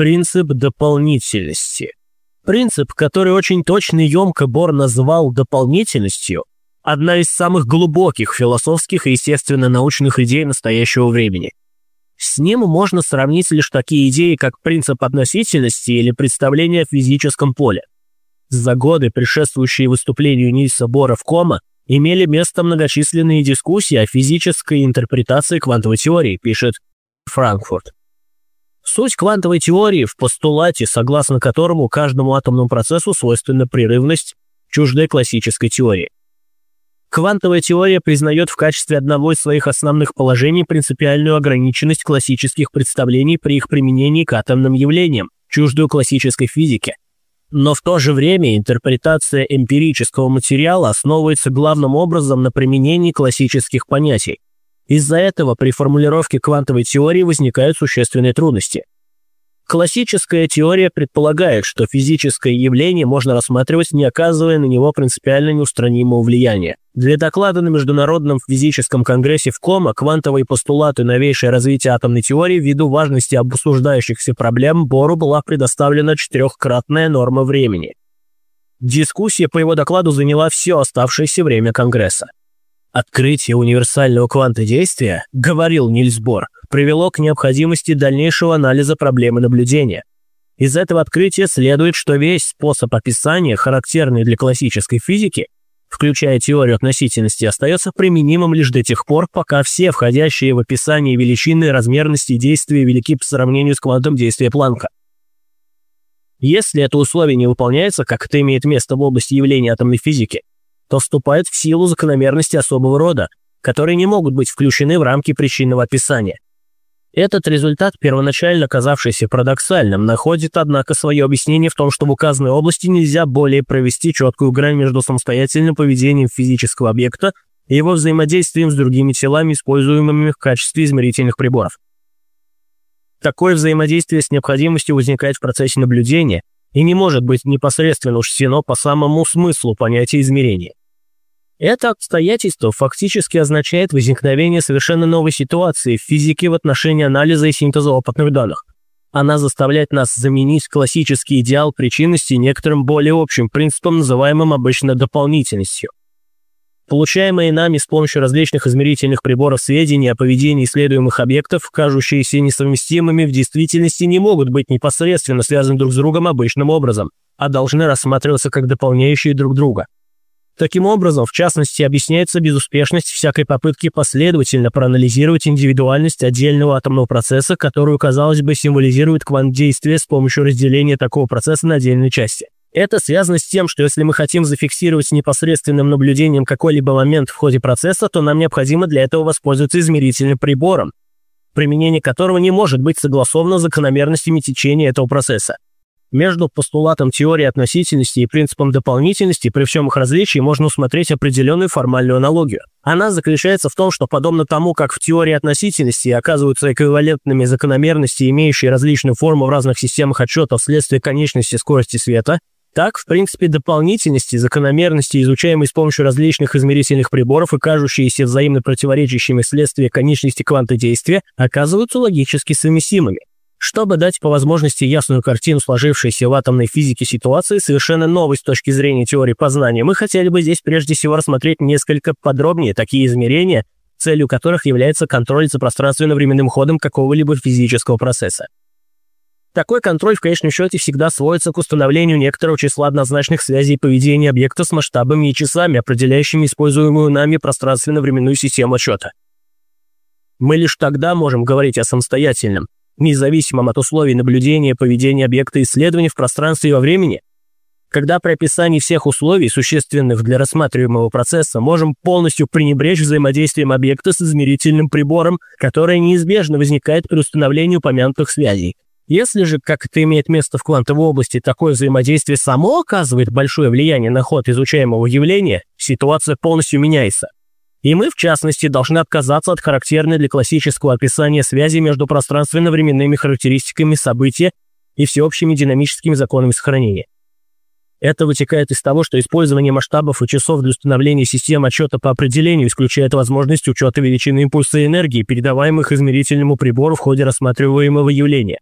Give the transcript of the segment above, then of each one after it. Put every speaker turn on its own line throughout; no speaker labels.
принцип дополнительности. Принцип, который очень точно и емко Бор назвал дополнительностью, одна из самых глубоких философских и естественно-научных идей настоящего времени. С ним можно сравнить лишь такие идеи, как принцип относительности или представление о физическом поле. За годы, предшествующие выступлению Нильса Бора в Кома, имели место многочисленные дискуссии о физической интерпретации квантовой теории, пишет Франкфурт. Суть квантовой теории в постулате, согласно которому каждому атомному процессу свойственна прерывность, чуждой классической теории. Квантовая теория признает в качестве одного из своих основных положений принципиальную ограниченность классических представлений при их применении к атомным явлениям, чуждую классической физике. Но в то же время интерпретация эмпирического материала основывается главным образом на применении классических понятий, из-за этого при формулировке квантовой теории возникают существенные трудности. Классическая теория предполагает, что физическое явление можно рассматривать, не оказывая на него принципиально неустранимого влияния. Для доклада на Международном физическом конгрессе в Кома квантовые постулаты новейшее развитие атомной теории ввиду важности обсуждающихся проблем Бору была предоставлена четырехкратная норма времени. Дискуссия по его докладу заняла все оставшееся время Конгресса. Открытие универсального кванта действия, говорил Нильс Бор, привело к необходимости дальнейшего анализа проблемы наблюдения. Из этого открытия следует, что весь способ описания, характерный для классической физики, включая теорию относительности, остается применимым лишь до тех пор, пока все входящие в описание величины размерности действия велики по сравнению с квантом действия Планка. Если это условие не выполняется, как это имеет место в области явления атомной физики, то вступают в силу закономерности особого рода, которые не могут быть включены в рамки причинного описания. Этот результат, первоначально казавшийся парадоксальным, находит, однако, свое объяснение в том, что в указанной области нельзя более провести четкую грань между самостоятельным поведением физического объекта и его взаимодействием с другими телами, используемыми в качестве измерительных приборов. Такое взаимодействие с необходимостью возникает в процессе наблюдения и не может быть непосредственно учтено по самому смыслу понятия измерения. Это обстоятельство фактически означает возникновение совершенно новой ситуации в физике в отношении анализа и синтеза опытных данных. Она заставляет нас заменить классический идеал причинности некоторым более общим принципом, называемым обычно дополнительностью. Получаемые нами с помощью различных измерительных приборов сведения о поведении исследуемых объектов, кажущиеся несовместимыми, в действительности не могут быть непосредственно связаны друг с другом обычным образом, а должны рассматриваться как дополняющие друг друга – Таким образом, в частности, объясняется безуспешность всякой попытки последовательно проанализировать индивидуальность отдельного атомного процесса, которую, казалось бы, символизирует квант действия с помощью разделения такого процесса на отдельные части. Это связано с тем, что если мы хотим зафиксировать непосредственным наблюдением какой-либо момент в ходе процесса, то нам необходимо для этого воспользоваться измерительным прибором, применение которого не может быть согласовано с закономерностями течения этого процесса. Между постулатом теории относительности и принципом дополнительности при всем их различии можно усмотреть определенную формальную аналогию. Она заключается в том, что подобно тому, как в теории относительности оказываются эквивалентными закономерности, имеющие различную форму в разных системах отчета вследствие конечности скорости света, так, в принципе, дополнительности, закономерности, изучаемые с помощью различных измерительных приборов и кажущиеся взаимно противоречащими вследствие конечности кванта действия, оказываются логически совместимыми. Чтобы дать по возможности ясную картину сложившейся в атомной физике ситуации, совершенно новой с точки зрения теории познания, мы хотели бы здесь прежде всего рассмотреть несколько подробнее такие измерения, целью которых является контроль за пространственно-временным ходом какого-либо физического процесса. Такой контроль в конечном счете всегда сводится к установлению некоторого числа однозначных связей поведения объекта с масштабами и часами, определяющими используемую нами пространственно-временную систему отчета. Мы лишь тогда можем говорить о самостоятельном, независимом от условий наблюдения поведения объекта исследования в пространстве и во времени? Когда при описании всех условий, существенных для рассматриваемого процесса, можем полностью пренебречь взаимодействием объекта с измерительным прибором, которое неизбежно возникает при установлении упомянутых связей. Если же, как это имеет место в квантовой области, такое взаимодействие само оказывает большое влияние на ход изучаемого явления, ситуация полностью меняется. И мы, в частности, должны отказаться от характерной для классического описания связи между пространственно-временными характеристиками события и всеобщими динамическими законами сохранения. Это вытекает из того, что использование масштабов и часов для установления систем отчета по определению исключает возможность учета величины импульса энергии, передаваемых измерительному прибору в ходе рассматриваемого явления.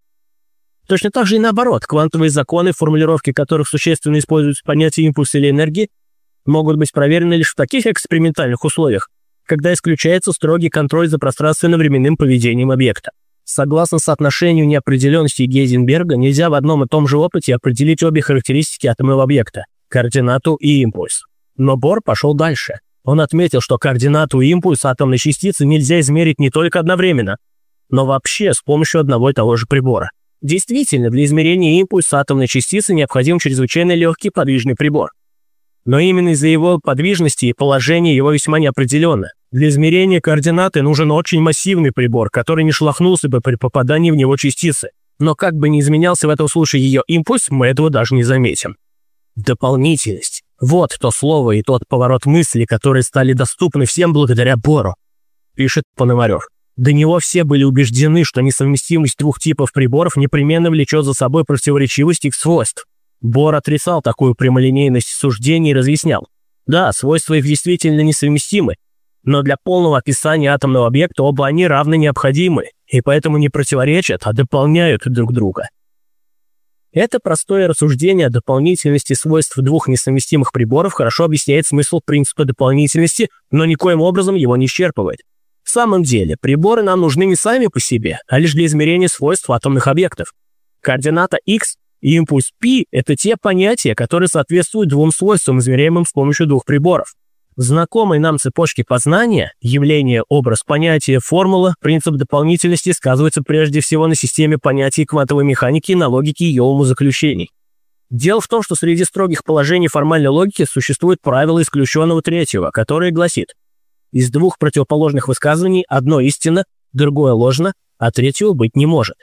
Точно так же и наоборот, квантовые законы, формулировки которых существенно используются в понятии импульса или энергии, могут быть проверены лишь в таких экспериментальных условиях, когда исключается строгий контроль за пространственно-временным поведением объекта. Согласно соотношению неопределенности Гейзенберга, нельзя в одном и том же опыте определить обе характеристики атомного объекта – координату и импульс. Но Бор пошел дальше. Он отметил, что координату и импульс атомной частицы нельзя измерить не только одновременно, но вообще с помощью одного и того же прибора. Действительно, для измерения импульса атомной частицы необходим чрезвычайно легкий подвижный прибор. Но именно из-за его подвижности и положения его весьма неопределенно. Для измерения координаты нужен очень массивный прибор, который не шлахнулся бы при попадании в него частицы. Но как бы ни изменялся в этом случае ее импульс, мы этого даже не заметим. Дополнительность. Вот то слово и тот поворот мысли, которые стали доступны всем благодаря Бору, пишет Пономарев. До него все были убеждены, что несовместимость двух типов приборов непременно влечет за собой противоречивость их свойств. Бор отрицал такую прямолинейность суждений и разъяснял. Да, свойства их действительно несовместимы, но для полного описания атомного объекта оба они равно необходимы, и поэтому не противоречат, а дополняют друг друга. Это простое рассуждение о дополнительности свойств двух несовместимых приборов хорошо объясняет смысл принципа дополнительности, но никоим образом его не исчерпывает. В самом деле, приборы нам нужны не сами по себе, а лишь для измерения свойств атомных объектов. Координата x импульс p – это те понятия, которые соответствуют двум свойствам, измеряемым с помощью двух приборов. В знакомой нам цепочке познания явление, образ, понятие, формула, принцип дополнительности сказывается прежде всего на системе понятий квантовой механики и на логике ее умозаключений. Дело в том, что среди строгих положений формальной логики существует правило исключенного третьего, которое гласит «Из двух противоположных высказываний одно истинно, другое ложно, а третьего быть не может».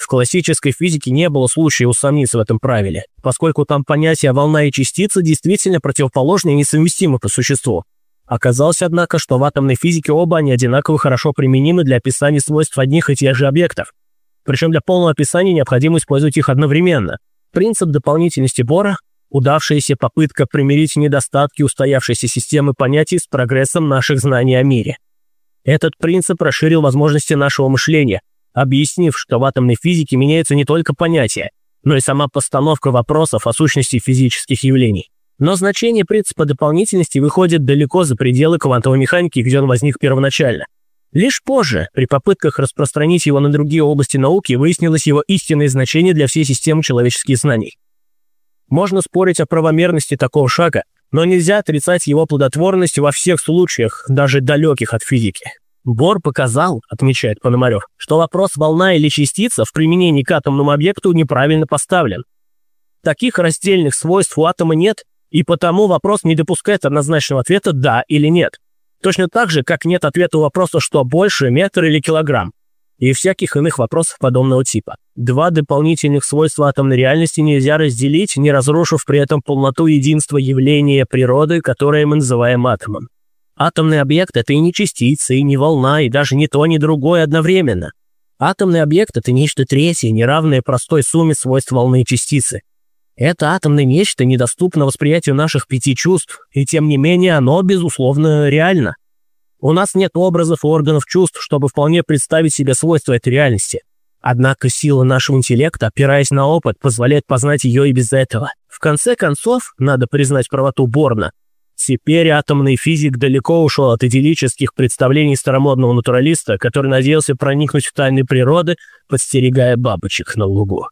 В классической физике не было случая усомниться в этом правиле, поскольку там понятия волна и частица действительно противоположны и несовместимы по существу. Оказалось, однако, что в атомной физике оба они одинаково хорошо применимы для описания свойств одних и тех же объектов. Причем для полного описания необходимо использовать их одновременно. Принцип дополнительности Бора – удавшаяся попытка примирить недостатки устоявшейся системы понятий с прогрессом наших знаний о мире. Этот принцип расширил возможности нашего мышления, объяснив, что в атомной физике меняются не только понятия, но и сама постановка вопросов о сущности физических явлений. Но значение принципа дополнительности выходит далеко за пределы квантовой механики, где он возник первоначально. Лишь позже, при попытках распространить его на другие области науки, выяснилось его истинное значение для всей системы человеческих знаний. Можно спорить о правомерности такого шага, но нельзя отрицать его плодотворность во всех случаях, даже далеких от физики. Бор показал, отмечает Пономарев, что вопрос волна или частица в применении к атомному объекту неправильно поставлен. Таких раздельных свойств у атома нет, и потому вопрос не допускает однозначного ответа «да» или «нет». Точно так же, как нет ответа у вопроса «что больше, метр или килограмм?» и всяких иных вопросов подобного типа. Два дополнительных свойства атомной реальности нельзя разделить, не разрушив при этом полноту единства явления природы, которое мы называем атомом. Атомный объект – это и не частица, и не волна, и даже не то, ни другое одновременно. Атомный объект – это нечто третье, неравное простой сумме свойств волны и частицы. Это атомное нечто недоступно восприятию наших пяти чувств, и тем не менее оно, безусловно, реально. У нас нет образов и органов чувств, чтобы вполне представить себе свойства этой реальности. Однако сила нашего интеллекта, опираясь на опыт, позволяет познать ее и без этого. В конце концов, надо признать правоту Борна, Теперь атомный физик далеко ушел от идиллических представлений старомодного натуралиста, который надеялся проникнуть в тайны природы, подстерегая бабочек на лугу.